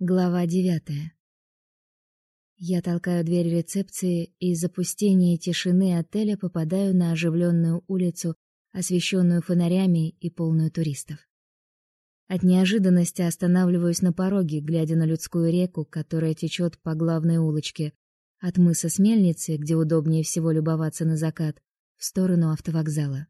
Глава девятая. Я толкаю дверь рецепции и из запустения тишины отеля попадаю на оживленную улицу, освещенную фонарями и полную туристов. От неожиданности останавливаюсь на пороге, глядя на людскую реку, которая течет по главной улочке, от мыса с мельницы, где удобнее всего любоваться на закат, в сторону автовокзала.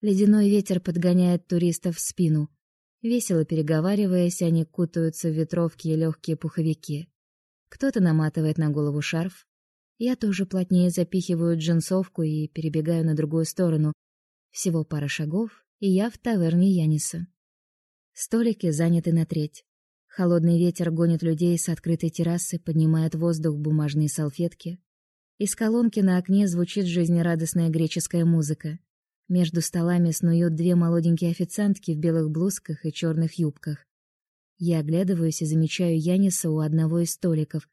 Ледяной ветер подгоняет туристов в спину — Весело переговариваясь, они кутаются в ветровки и легкие пуховики. Кто-то наматывает на голову шарф. Я тоже плотнее запихиваю джинсовку и перебегаю на другую сторону. Всего пара шагов, и я в таверне Яниса. Столики заняты на треть. Холодный ветер гонит людей с открытой террасы, поднимает воздух бумажные салфетки. Из колонки на окне звучит жизнерадостная греческая музыка. Между столами снуют две молоденькие официантки в белых блузках и черных юбках. Я оглядываюсь и замечаю Яниса у одного из столиков.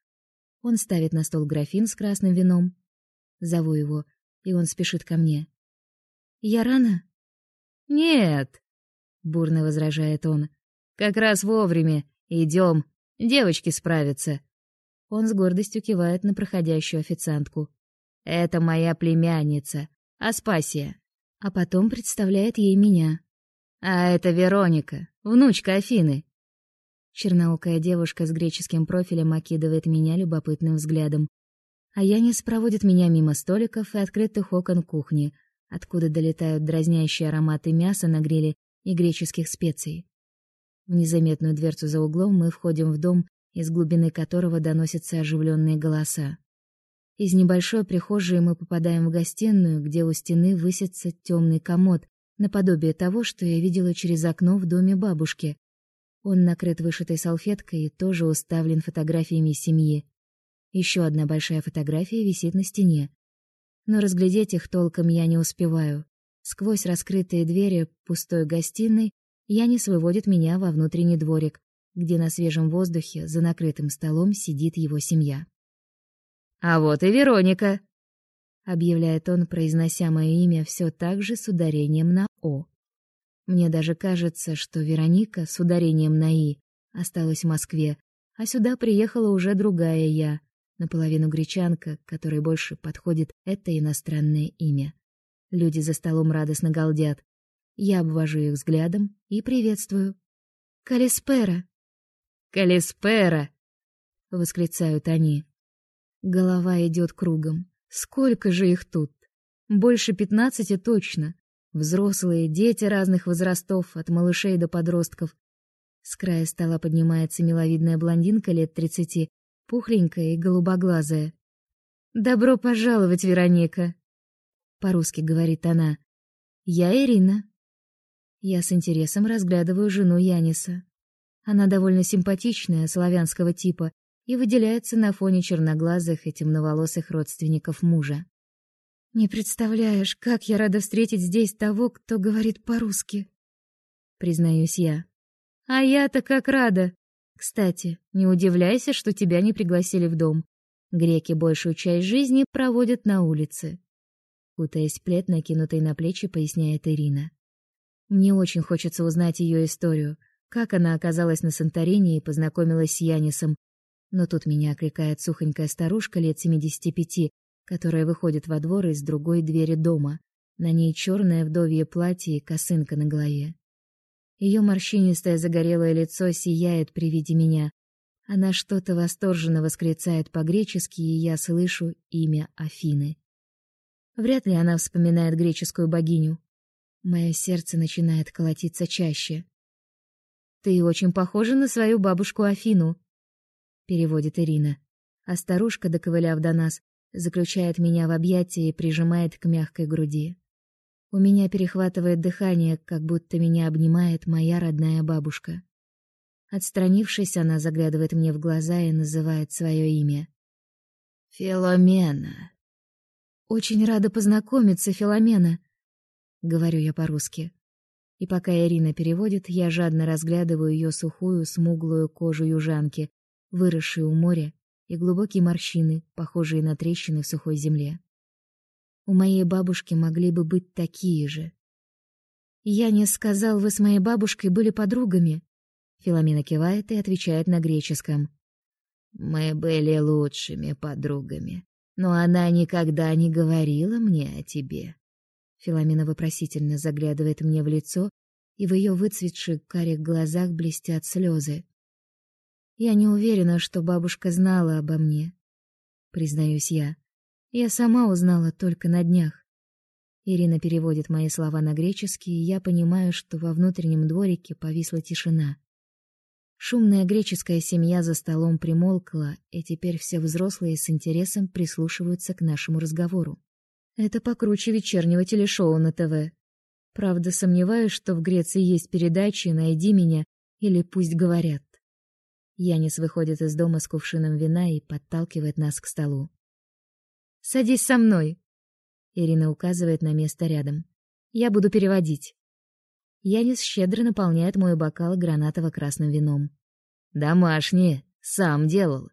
Он ставит на стол графин с красным вином. Зову его, и он спешит ко мне. «Я рано?» «Нет», — бурно возражает он. «Как раз вовремя. Идем. Девочки справятся». Он с гордостью кивает на проходящую официантку. «Это моя племянница, Аспасия а потом представляет ей меня. А это Вероника, внучка Афины. Черноокая девушка с греческим профилем окидывает меня любопытным взглядом. А Янис проводит меня мимо столиков и открытых окон кухни, откуда долетают дразнящие ароматы мяса на гриле и греческих специй. В незаметную дверцу за углом мы входим в дом, из глубины которого доносятся оживленные голоса. Из небольшой прихожей мы попадаем в гостиную, где у стены высится темный комод, наподобие того, что я видела через окно в доме бабушки. Он накрыт вышитой салфеткой и тоже уставлен фотографиями семьи. Еще одна большая фотография висит на стене. Но разглядеть их толком я не успеваю. Сквозь раскрытые двери пустой гостиной Янис выводит меня во внутренний дворик, где на свежем воздухе за накрытым столом сидит его семья. А вот и Вероника, объявляет он, произнося мое имя все так же с ударением на о. Мне даже кажется, что Вероника с ударением на и осталась в Москве, а сюда приехала уже другая я, наполовину гречанка, которой больше подходит это иностранное имя. Люди за столом радостно галдят. Я обвожу их взглядом и приветствую. «Калиспера!» «Калиспера!» — восклицают они. Голова идет кругом. Сколько же их тут? Больше пятнадцати точно. Взрослые, дети разных возрастов, от малышей до подростков. С края стола поднимается миловидная блондинка лет тридцати, пухленькая и голубоглазая. «Добро пожаловать, Вероника!» По-русски говорит она. «Я Ирина». Я с интересом разглядываю жену Яниса. Она довольно симпатичная, славянского типа, и выделяется на фоне черноглазых и темноволосых родственников мужа. «Не представляешь, как я рада встретить здесь того, кто говорит по-русски», — признаюсь я. «А я-то как рада! Кстати, не удивляйся, что тебя не пригласили в дом. Греки большую часть жизни проводят на улице», — кутаясь плед, накинутый на плечи, поясняет Ирина. «Мне очень хочется узнать ее историю, как она оказалась на Санторини и познакомилась с Янисом, но тут меня окликает сухонькая старушка лет семидесяти пяти, которая выходит во двор из другой двери дома. На ней черное вдовье платье и косынка на голове. Ее морщинистое загорелое лицо сияет при виде меня. Она что-то восторженно восклицает по-гречески, и я слышу имя Афины. Вряд ли она вспоминает греческую богиню. Мое сердце начинает колотиться чаще. «Ты очень похожа на свою бабушку Афину», переводит Ирина. А старушка, доковыляв до нас, заключает меня в объятия и прижимает к мягкой груди. У меня перехватывает дыхание, как будто меня обнимает моя родная бабушка. Отстранившись, она заглядывает мне в глаза и называет свое имя. Филомена. Очень рада познакомиться, Филомена, говорю я по-русски. И пока Ирина переводит, я жадно разглядываю ее сухую, смуглую кожу южанки, выросшие у моря, и глубокие морщины, похожие на трещины в сухой земле. У моей бабушки могли бы быть такие же. Я не сказал, вы с моей бабушкой были подругами. Филомена кивает и отвечает на греческом. Мы были лучшими подругами, но она никогда не говорила мне о тебе. Филомена вопросительно заглядывает мне в лицо, и в ее выцветших карих глазах блестят слезы. Я не уверена, что бабушка знала обо мне, признаюсь я. Я сама узнала только на днях. Ирина переводит мои слова на греческий, и я понимаю, что во внутреннем дворике повисла тишина. Шумная греческая семья за столом примолкла, и теперь все взрослые с интересом прислушиваются к нашему разговору. Это покруче вечернего телешоу на ТВ. Правда, сомневаюсь, что в Греции есть передачи «Найди меня» или «Пусть говорят». Янис выходит из дома с кувшином вина и подталкивает нас к столу. «Садись со мной!» Ирина указывает на место рядом. «Я буду переводить». Янис щедро наполняет мой бокал гранатово-красным вином. «Домашнее. Сам делал».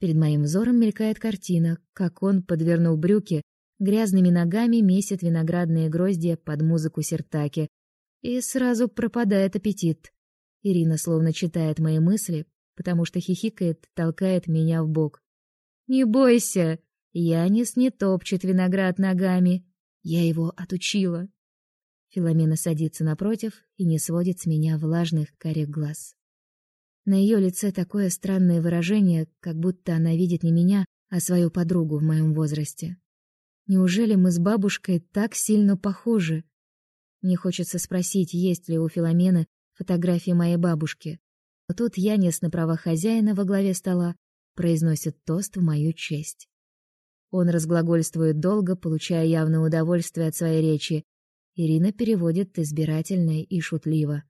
Перед моим взором мелькает картина, как он, подвернув брюки, грязными ногами месит виноградные гроздья под музыку сертаки, и сразу пропадает аппетит. Ирина словно читает мои мысли, потому что хихикает, толкает меня в бок. «Не бойся, Янис не топчет виноград ногами. Я его отучила». Филомена садится напротив и не сводит с меня влажных карих глаз. На ее лице такое странное выражение, как будто она видит не меня, а свою подругу в моем возрасте. Неужели мы с бабушкой так сильно похожи? Мне хочется спросить, есть ли у Филомены фотографии моей бабушки. Но тут Янис на правах хозяина во главе стола произносит тост в мою честь. Он разглагольствует долго, получая явное удовольствие от своей речи, Ирина переводит избирательно и шутливо.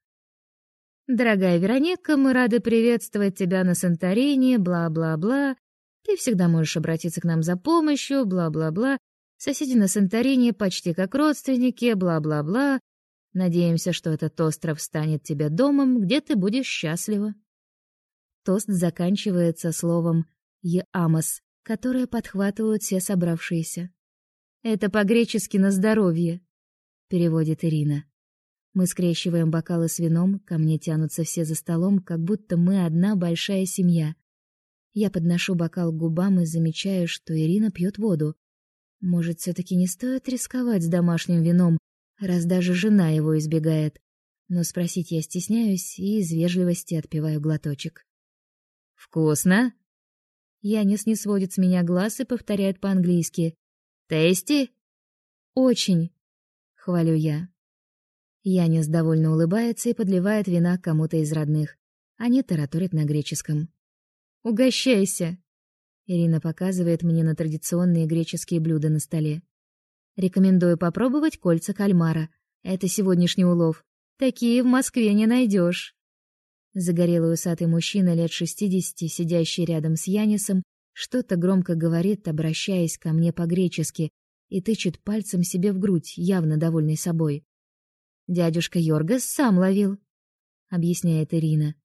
«Дорогая Вероника, мы рады приветствовать тебя на Санторини, бла-бла-бла. Ты всегда можешь обратиться к нам за помощью, бла-бла-бла. Соседи на Санторини почти как родственники, бла-бла-бла. Надеемся, что этот остров станет тебе домом, где ты будешь счастлива». Тост заканчивается словом «еамос», которое подхватывают все собравшиеся. Это по-гречески «на здоровье» переводит Ирина. Мы скрещиваем бокалы с вином, ко мне тянутся все за столом, как будто мы одна большая семья. Я подношу бокал к губам и замечаю, что Ирина пьет воду. Может, все таки не стоит рисковать с домашним вином, раз даже жена его избегает. Но спросить я стесняюсь и из вежливости отпиваю глоточек. «Вкусно?» Янис не сводит с меня глаз и повторяет по-английски. «Тести?» «Очень», хвалю я. Янис довольно улыбается и подливает вина кому-то из родных. Они тараторят на греческом. «Угощайся!» Ирина показывает мне на традиционные греческие блюда на столе. «Рекомендую попробовать кольца кальмара. Это сегодняшний улов. Такие в Москве не найдешь». Загорелый усатый мужчина лет шестидесяти, сидящий рядом с Янисом, что-то громко говорит, обращаясь ко мне по-гречески, и тычет пальцем себе в грудь, явно довольный собой. «Дядюшка Йоргас сам ловил», — объясняет Ирина.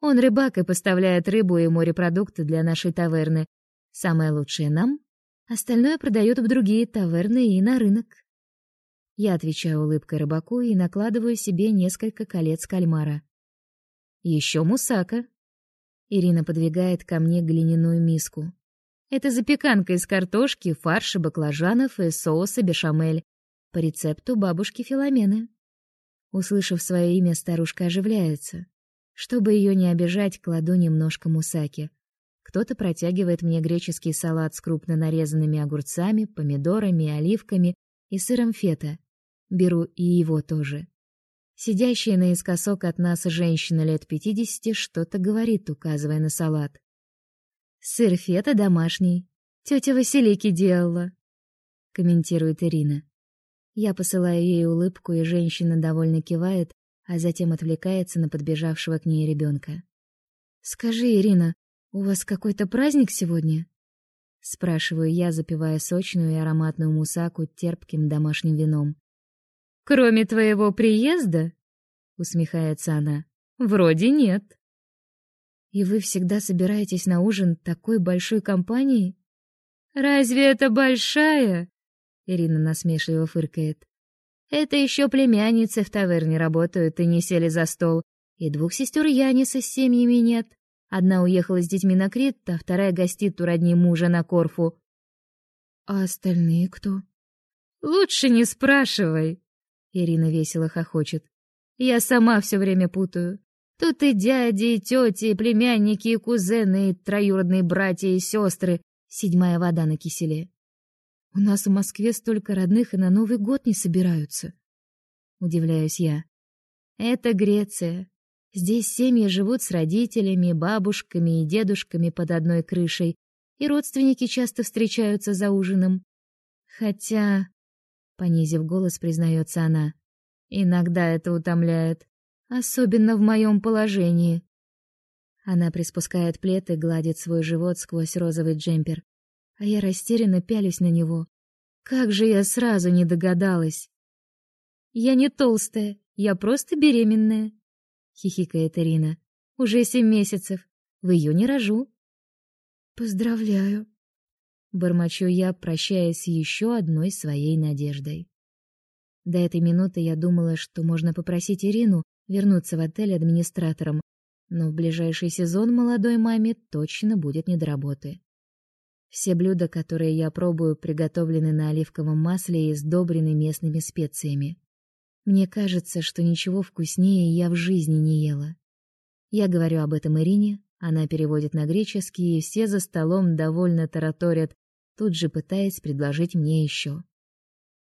«Он рыбак и поставляет рыбу и морепродукты для нашей таверны. Самое лучшее нам, остальное продает в другие таверны и на рынок». Я отвечаю улыбкой рыбаку и накладываю себе несколько колец кальмара. Еще мусака. Ирина подвигает ко мне глиняную миску. Это запеканка из картошки, фарша, баклажанов и соуса бешамель по рецепту бабушки Филомены. Услышав свое имя, старушка оживляется. Чтобы ее не обижать, кладу немножко мусаки. Кто-то протягивает мне греческий салат с крупно нарезанными огурцами, помидорами, оливками и сыром фета. Беру и его тоже. Сидящая наискосок от нас женщина лет пятидесяти что-то говорит, указывая на салат. Сыр фета домашний. Тетя Василики делала, комментирует Ирина. Я посылаю ей улыбку, и женщина довольно кивает, а затем отвлекается на подбежавшего к ней ребенка. Скажи, Ирина, у вас какой-то праздник сегодня? спрашиваю я, запивая сочную и ароматную мусаку терпким домашним вином. Кроме твоего приезда, усмехается она. Вроде нет. И вы всегда собираетесь на ужин такой большой компанией? Разве это большая? Ирина насмешливо фыркает. Это еще племянницы в таверне работают и не сели за стол. И двух сестер Яниса с семьями нет. Одна уехала с детьми на Крит, а вторая гостит у родни мужа на Корфу. А остальные кто? Лучше не спрашивай. Ирина весело хохочет. Я сама все время путаю. Тут и дяди, и тети, и племянники, и кузены, и троюродные братья и сестры. Седьмая вода на киселе. У нас в Москве столько родных и на Новый год не собираются. Удивляюсь я. Это Греция. Здесь семьи живут с родителями, бабушками и дедушками под одной крышей, и родственники часто встречаются за ужином. Хотя, понизив голос, признается она, иногда это утомляет, особенно в моем положении. Она приспускает плед и гладит свой живот сквозь розовый джемпер, а я растерянно пялюсь на него. Как же я сразу не догадалась. Я не толстая, я просто беременная, хихикает Ирина. Уже семь месяцев. В июне рожу. Поздравляю. Бормочу я, прощаясь с еще одной своей надеждой. До этой минуты я думала, что можно попросить Ирину вернуться в отель администратором, но в ближайший сезон молодой маме точно будет не до работы. Все блюда, которые я пробую, приготовлены на оливковом масле и сдобрены местными специями. Мне кажется, что ничего вкуснее я в жизни не ела. Я говорю об этом Ирине, она переводит на греческий, и все за столом довольно тараторят, тут же пытаясь предложить мне еще.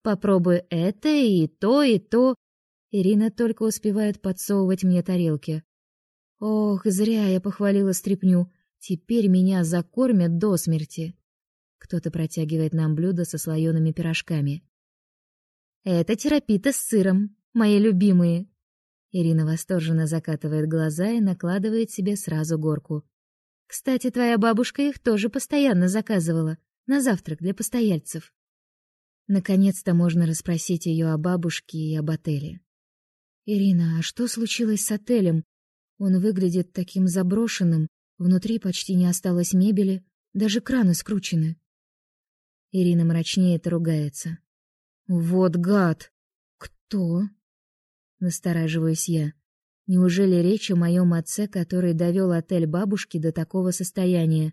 Попробуй это и то, и то. Ирина только успевает подсовывать мне тарелки. Ох, зря я похвалила стряпню. Теперь меня закормят до смерти. Кто-то протягивает нам блюдо со слоеными пирожками. Это терапита с сыром, мои любимые. Ирина восторженно закатывает глаза и накладывает себе сразу горку. Кстати, твоя бабушка их тоже постоянно заказывала на завтрак для постояльцев. Наконец-то можно расспросить ее о бабушке и об отеле. Ирина, а что случилось с отелем? Он выглядит таким заброшенным, внутри почти не осталось мебели, даже краны скручены. Ирина мрачнеет и ругается. Вот гад. Кто? Настораживаюсь я. Неужели речь о моем отце, который довел отель бабушки до такого состояния?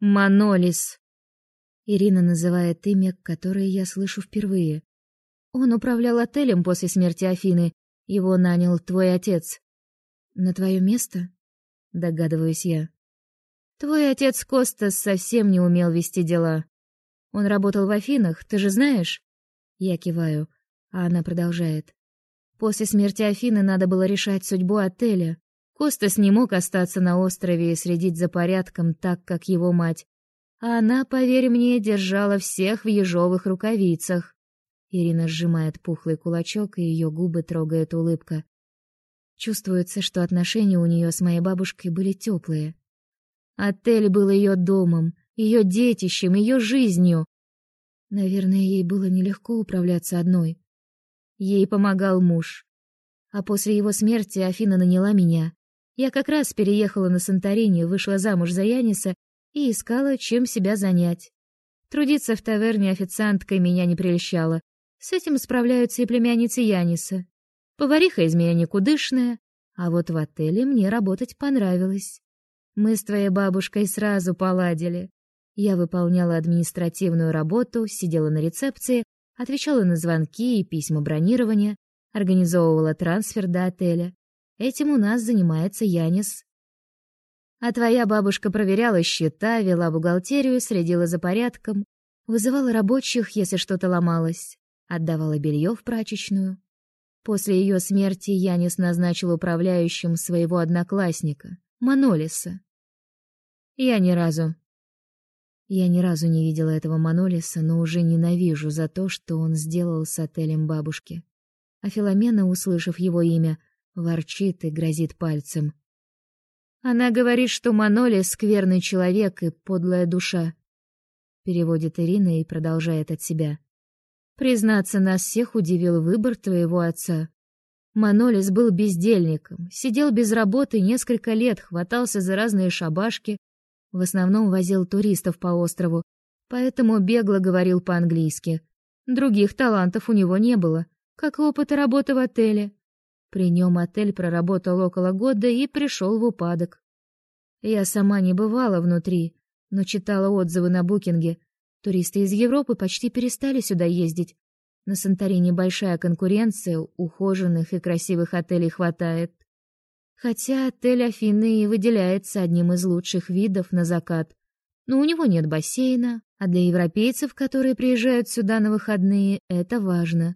Манолис. Ирина называет имя, которое я слышу впервые. Он управлял отелем после смерти Афины. Его нанял твой отец. На твое место? Догадываюсь я. Твой отец Костас совсем не умел вести дела. Он работал в Афинах, ты же знаешь? Я киваю, а она продолжает. После смерти Афины надо было решать судьбу отеля. Костас не мог остаться на острове и следить за порядком так, как его мать. А она, поверь мне, держала всех в ежовых рукавицах. Ирина сжимает пухлый кулачок, и ее губы трогает улыбка. Чувствуется, что отношения у нее с моей бабушкой были теплые. Отель был ее домом, ее детищем, ее жизнью. Наверное, ей было нелегко управляться одной. Ей помогал муж. А после его смерти Афина наняла меня. Я как раз переехала на Санторини, вышла замуж за Яниса и искала, чем себя занять. Трудиться в таверне официанткой меня не прельщало. С этим справляются и племянницы Яниса. Повариха из меня никудышная, а вот в отеле мне работать понравилось. Мы с твоей бабушкой сразу поладили. Я выполняла административную работу, сидела на рецепции, отвечала на звонки и письма бронирования, организовывала трансфер до отеля. Этим у нас занимается Янис. А твоя бабушка проверяла счета, вела бухгалтерию, следила за порядком, вызывала рабочих, если что-то ломалось, отдавала белье в прачечную. После ее смерти Янис назначил управляющим своего одноклассника, Манолиса. Я ни разу я ни разу не видела этого Манолиса, но уже ненавижу за то, что он сделал с отелем бабушки. А Филомена, услышав его имя, ворчит и грозит пальцем. Она говорит, что Манолис скверный человек и подлая душа. Переводит Ирина и продолжает от себя. Признаться, нас всех удивил выбор твоего отца. Манолис был бездельником, сидел без работы несколько лет, хватался за разные шабашки, в основном возил туристов по острову, поэтому бегло говорил по-английски. Других талантов у него не было, как и опыта работы в отеле. При нем отель проработал около года и пришел в упадок. Я сама не бывала внутри, но читала отзывы на букинге. Туристы из Европы почти перестали сюда ездить. На Санторини большая конкуренция, ухоженных и красивых отелей хватает. Хотя отель Афины и выделяется одним из лучших видов на закат. Но у него нет бассейна, а для европейцев, которые приезжают сюда на выходные, это важно.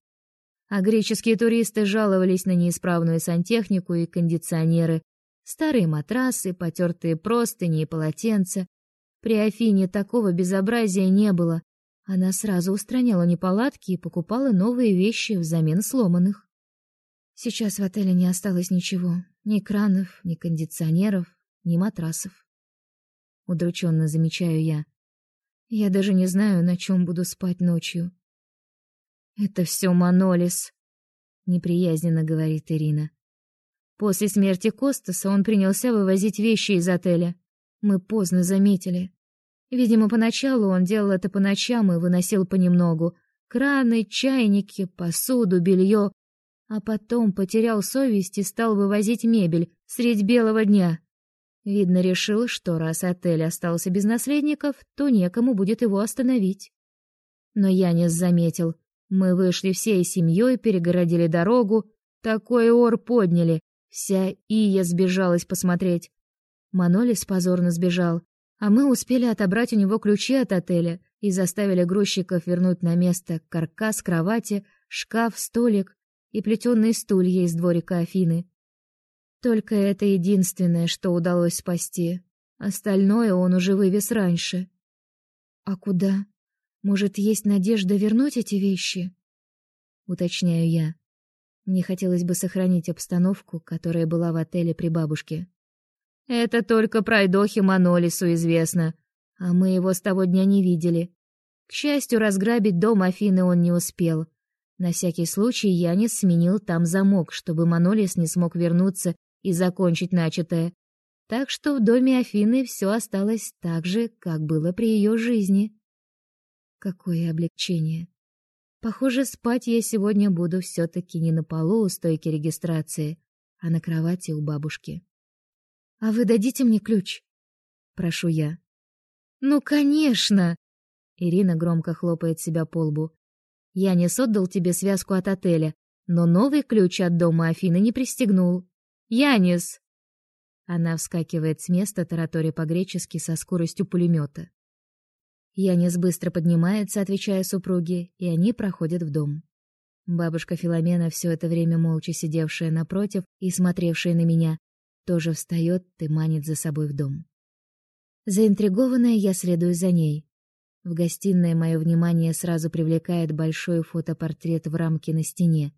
А греческие туристы жаловались на неисправную сантехнику и кондиционеры, старые матрасы, потертые простыни и полотенца. При Афине такого безобразия не было. Она сразу устраняла неполадки и покупала новые вещи взамен сломанных. Сейчас в отеле не осталось ничего, ни кранов, ни кондиционеров, ни матрасов. Удрученно замечаю я. Я даже не знаю, на чем буду спать ночью. Это все Манолис, неприязненно говорит Ирина. После смерти Костаса он принялся вывозить вещи из отеля. Мы поздно заметили. Видимо, поначалу он делал это по ночам и выносил понемногу: краны, чайники, посуду, белье, а потом потерял совесть и стал вывозить мебель средь белого дня. Видно, решил, что раз отель остался без наследников, то некому будет его остановить. Но Янис заметил. Мы вышли всей семьей, перегородили дорогу. Такой ор подняли. Вся Ия сбежалась посмотреть. Манолис позорно сбежал, а мы успели отобрать у него ключи от отеля и заставили грузчиков вернуть на место каркас кровати, шкаф, столик и плетеные стулья из дворика Афины. Только это единственное, что удалось спасти. Остальное он уже вывез раньше. А куда? Может, есть надежда вернуть эти вещи? Уточняю я. Мне хотелось бы сохранить обстановку, которая была в отеле при бабушке. Это только пройдохе Манолису известно, а мы его с того дня не видели. К счастью, разграбить дом Афины он не успел. На всякий случай Янис сменил там замок, чтобы Манолис не смог вернуться и закончить начатое. Так что в доме Афины все осталось так же, как было при ее жизни. Какое облегчение. Похоже, спать я сегодня буду все-таки не на полу у стойки регистрации, а на кровати у бабушки. «А вы дадите мне ключ?» — прошу я. «Ну, конечно!» Ирина громко хлопает себя по лбу. «Я не отдал тебе связку от отеля, но новый ключ от дома Афины не пристегнул. Янис!» Она вскакивает с места, тараторя по-гречески со скоростью пулемета. Янис быстро поднимается, отвечая супруге, и они проходят в дом. Бабушка Филомена, все это время молча сидевшая напротив и смотревшая на меня, тоже встает и манит за собой в дом. Заинтригованная, я следую за ней. В гостиной мое внимание сразу привлекает большой фотопортрет в рамке на стене.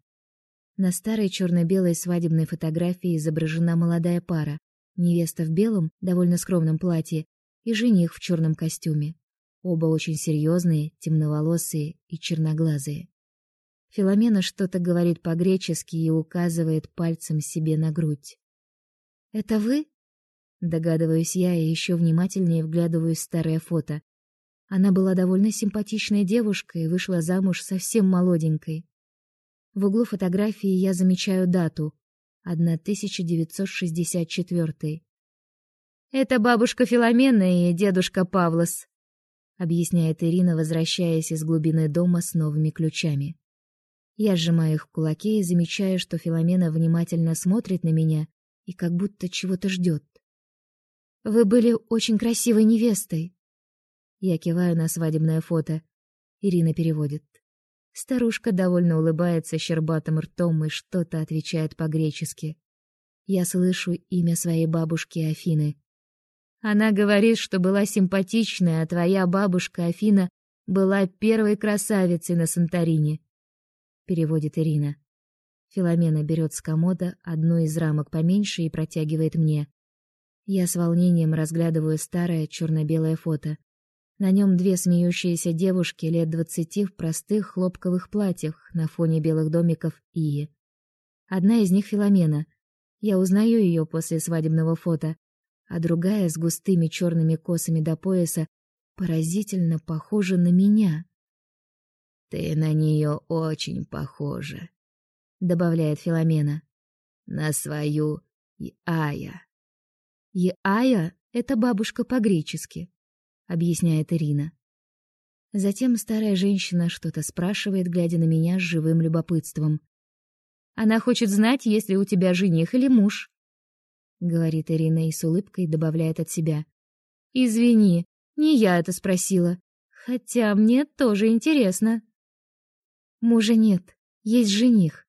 На старой черно-белой свадебной фотографии изображена молодая пара: невеста в белом, довольно скромном платье и жених в черном костюме. Оба очень серьезные, темноволосые и черноглазые. Филомена что-то говорит по-гречески и указывает пальцем себе на грудь. Это вы? Догадываюсь я и еще внимательнее вглядываюсь в старое фото. Она была довольно симпатичной девушкой и вышла замуж совсем молоденькой. В углу фотографии я замечаю дату 1964. Это бабушка Филомена и дедушка Павлос, объясняет Ирина, возвращаясь из глубины дома с новыми ключами. Я сжимаю их в кулаки и замечаю, что Филомена внимательно смотрит на меня и как будто чего-то ждет. Вы были очень красивой невестой. Я киваю на свадебное фото. Ирина переводит. Старушка довольно улыбается щербатым ртом и что-то отвечает по-гречески. Я слышу имя своей бабушки Афины. Она говорит, что была симпатичная, а твоя бабушка Афина была первой красавицей на Санторини. Переводит Ирина. Филомена берет с комода одну из рамок поменьше и протягивает мне. Я с волнением разглядываю старое черно-белое фото. На нем две смеющиеся девушки лет двадцати в простых хлопковых платьях на фоне белых домиков Ии. Одна из них Филомена. Я узнаю ее после свадебного фото, а другая с густыми черными косами до пояса поразительно похожа на меня. Ты на нее очень похожа, добавляет Филомена. на свою Иая. Иая — это бабушка по-гречески, объясняет Ирина. Затем старая женщина что-то спрашивает, глядя на меня с живым любопытством. Она хочет знать, есть ли у тебя жених или муж, говорит Ирина и с улыбкой добавляет от себя. Извини, не я это спросила, хотя мне тоже интересно. Мужа нет, есть жених,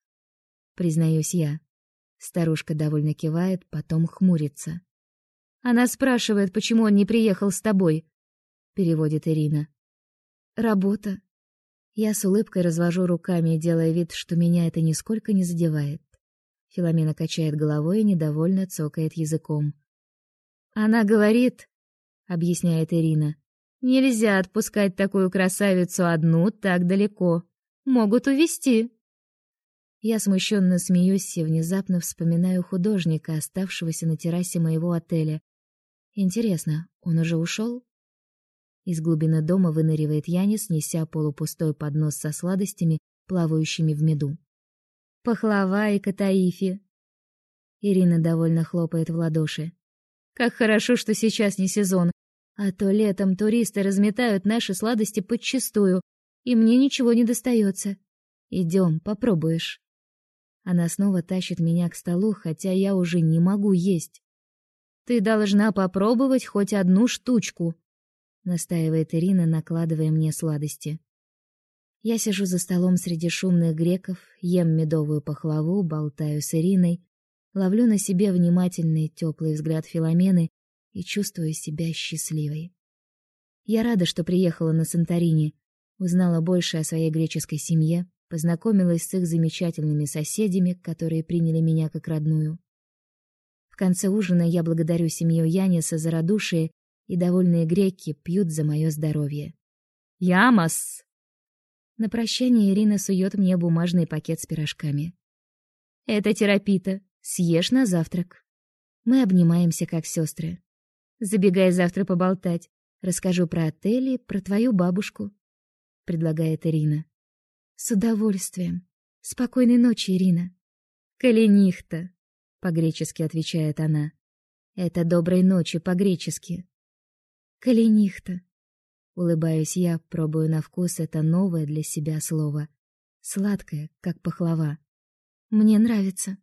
признаюсь я. Старушка довольно кивает, потом хмурится. Она спрашивает, почему он не приехал с тобой, переводит Ирина. Работа. Я с улыбкой развожу руками, делая вид, что меня это нисколько не задевает. Филомена качает головой и недовольно цокает языком. Она говорит, объясняет Ирина. Нельзя отпускать такую красавицу одну так далеко. Могут увести. Я смущенно смеюсь и внезапно вспоминаю художника, оставшегося на террасе моего отеля. Интересно, он уже ушел? Из глубины дома выныривает Янис, неся полупустой поднос со сладостями, плавающими в меду. Пахлава и катаифи. Ирина довольно хлопает в ладоши. Как хорошо, что сейчас не сезон, а то летом туристы разметают наши сладости подчистую, и мне ничего не достается. Идем, попробуешь. Она снова тащит меня к столу, хотя я уже не могу есть. Ты должна попробовать хоть одну штучку, настаивает Ирина, накладывая мне сладости. Я сижу за столом среди шумных греков, ем медовую пахлаву, болтаю с Ириной, ловлю на себе внимательный теплый взгляд Филомены и чувствую себя счастливой. Я рада, что приехала на Санторини, узнала больше о своей греческой семье, познакомилась с их замечательными соседями, которые приняли меня как родную. В конце ужина я благодарю семью Яниса за радушие и довольные греки пьют за мое здоровье. Ямас. На прощание Ирина сует мне бумажный пакет с пирожками. Это терапита. Съешь на завтрак. Мы обнимаемся как сестры. Забегай завтра поболтать. Расскажу про отели, про твою бабушку, предлагает Ирина. С удовольствием. Спокойной ночи, Ирина. Калинихта, по-гречески отвечает она. Это доброй ночи по-гречески. Калинихта. Улыбаюсь я, пробую на вкус это новое для себя слово. Сладкое, как пахлава. Мне нравится.